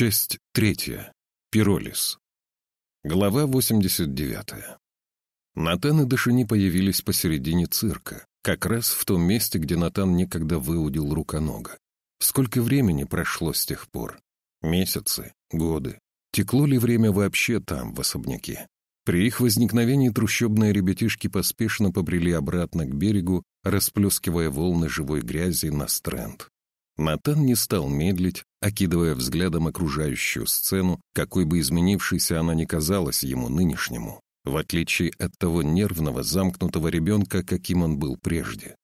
Часть третья. Пиролис. Глава 89. Натан и Дашини появились посередине цирка, как раз в том месте, где Натан некогда выудил руконога. Сколько времени прошло с тех пор? Месяцы, годы. Текло ли время вообще там, в особняке? При их возникновении трущобные ребятишки поспешно побрели обратно к берегу, расплескивая волны живой грязи на стренд. Натан не стал медлить, окидывая взглядом окружающую сцену, какой бы изменившейся она ни казалась ему нынешнему, в отличие от того нервного, замкнутого ребенка, каким он был прежде.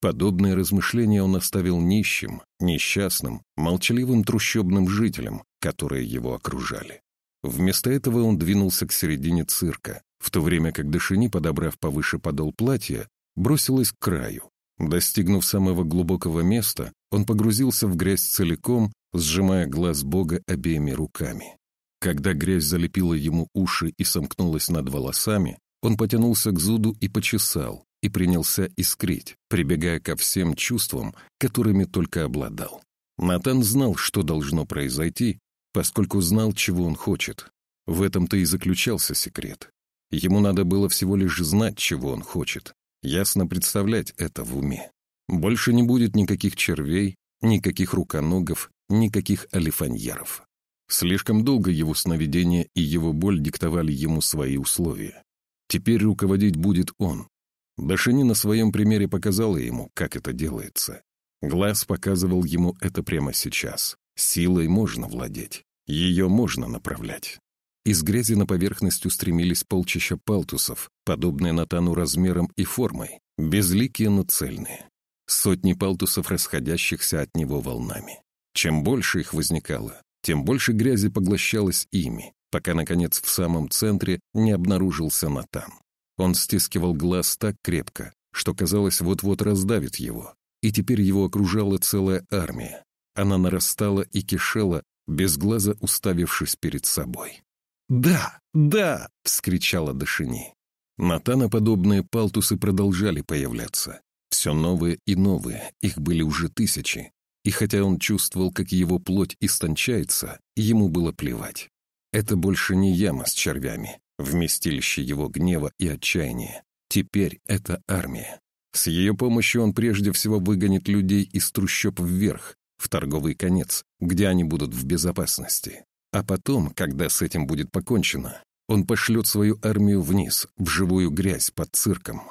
Подобные размышления он оставил нищим, несчастным, молчаливым трущобным жителям, которые его окружали. Вместо этого он двинулся к середине цирка, в то время как Дашини, подобрав повыше подол платья, бросилась к краю, Достигнув самого глубокого места, он погрузился в грязь целиком, сжимая глаз Бога обеими руками. Когда грязь залепила ему уши и сомкнулась над волосами, он потянулся к зуду и почесал, и принялся искрить, прибегая ко всем чувствам, которыми только обладал. Натан знал, что должно произойти, поскольку знал, чего он хочет. В этом-то и заключался секрет. Ему надо было всего лишь знать, чего он хочет, ясно представлять это в уме. Больше не будет никаких червей, никаких руконогов, никаких алифаньеров. Слишком долго его сновидения и его боль диктовали ему свои условия. Теперь руководить будет он. Дашини на своем примере показала ему, как это делается. Глаз показывал ему это прямо сейчас. Силой можно владеть, ее можно направлять. Из грязи на поверхность устремились полчища палтусов, подобные Натану размером и формой, безликие, но цельные. Сотни палтусов, расходящихся от него волнами. Чем больше их возникало, тем больше грязи поглощалось ими, пока, наконец, в самом центре не обнаружился Натан. Он стискивал глаз так крепко, что, казалось, вот-вот раздавит его, и теперь его окружала целая армия. Она нарастала и кишела, без глаза уставившись перед собой. «Да, да!» — вскричала Дашини. Натана подобные палтусы продолжали появляться. Все новые и новые, их были уже тысячи. И хотя он чувствовал, как его плоть истончается, ему было плевать. Это больше не яма с червями, вместилище его гнева и отчаяния. Теперь это армия. С ее помощью он прежде всего выгонит людей из трущоб вверх, в торговый конец, где они будут в безопасности. А потом, когда с этим будет покончено, он пошлет свою армию вниз, в живую грязь под цирком.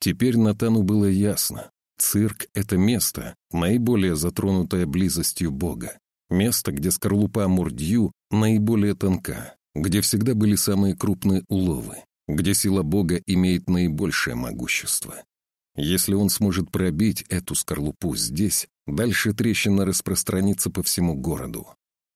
Теперь Натану было ясно. Цирк — это место, наиболее затронутое близостью Бога. Место, где скорлупа Мурдью наиболее тонка, где всегда были самые крупные уловы, где сила Бога имеет наибольшее могущество. Если он сможет пробить эту скорлупу здесь, дальше трещина распространится по всему городу.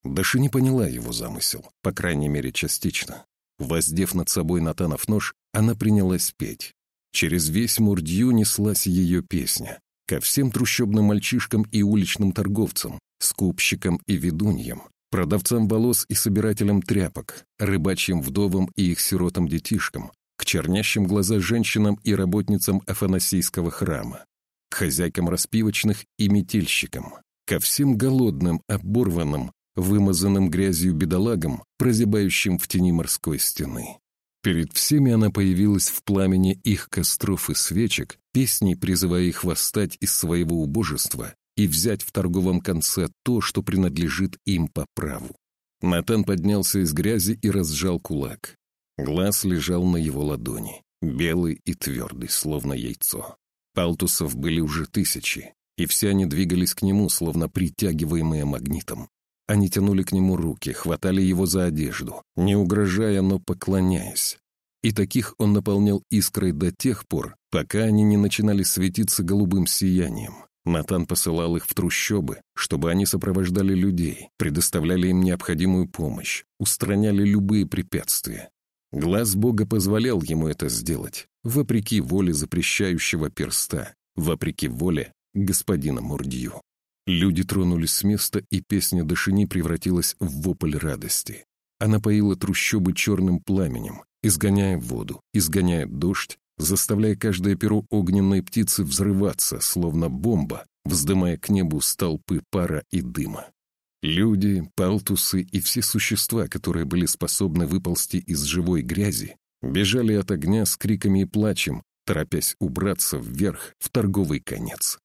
Даши не поняла его замысел, по крайней мере, частично. Воздев над собой Натанов нож, она принялась петь. Через весь Мурдью неслась ее песня. Ко всем трущобным мальчишкам и уличным торговцам, скупщикам и ведуньям, продавцам волос и собирателям тряпок, рыбачьим вдовам и их сиротам-детишкам, к чернящим глаза женщинам и работницам Афанасийского храма, к хозяйкам распивочных и метельщикам, ко всем голодным, оборванным, вымазанным грязью бедолагам, прозябающим в тени морской стены. Перед всеми она появилась в пламени их костров и свечек, песней призывая их восстать из своего убожества и взять в торговом конце то, что принадлежит им по праву. Натан поднялся из грязи и разжал кулак. Глаз лежал на его ладони, белый и твердый, словно яйцо. Палтусов были уже тысячи, и все они двигались к нему, словно притягиваемые магнитом. Они тянули к нему руки, хватали его за одежду, не угрожая, но поклоняясь. И таких он наполнял искрой до тех пор, пока они не начинали светиться голубым сиянием. Натан посылал их в трущобы, чтобы они сопровождали людей, предоставляли им необходимую помощь, устраняли любые препятствия. Глаз Бога позволял ему это сделать, вопреки воле запрещающего перста, вопреки воле господина Мурдью. Люди тронулись с места, и песня Дашини превратилась в вопль радости. Она поила трущобы черным пламенем, изгоняя воду, изгоняя дождь, заставляя каждое перо огненной птицы взрываться, словно бомба, вздымая к небу столпы пара и дыма. Люди, палтусы и все существа, которые были способны выползти из живой грязи, бежали от огня с криками и плачем, торопясь убраться вверх в торговый конец.